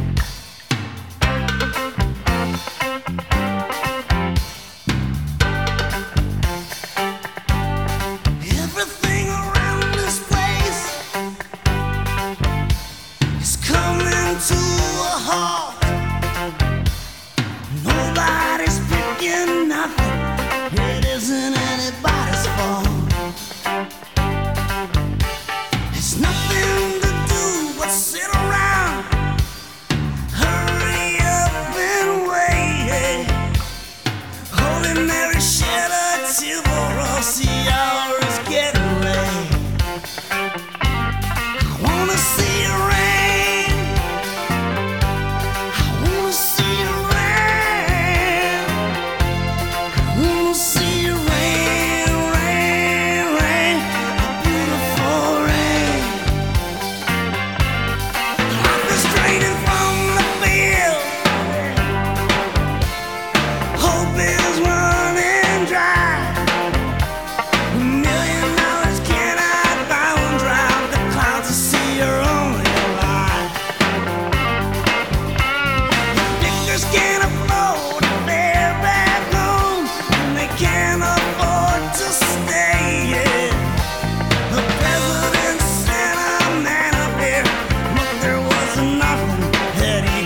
Bye.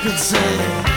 could say.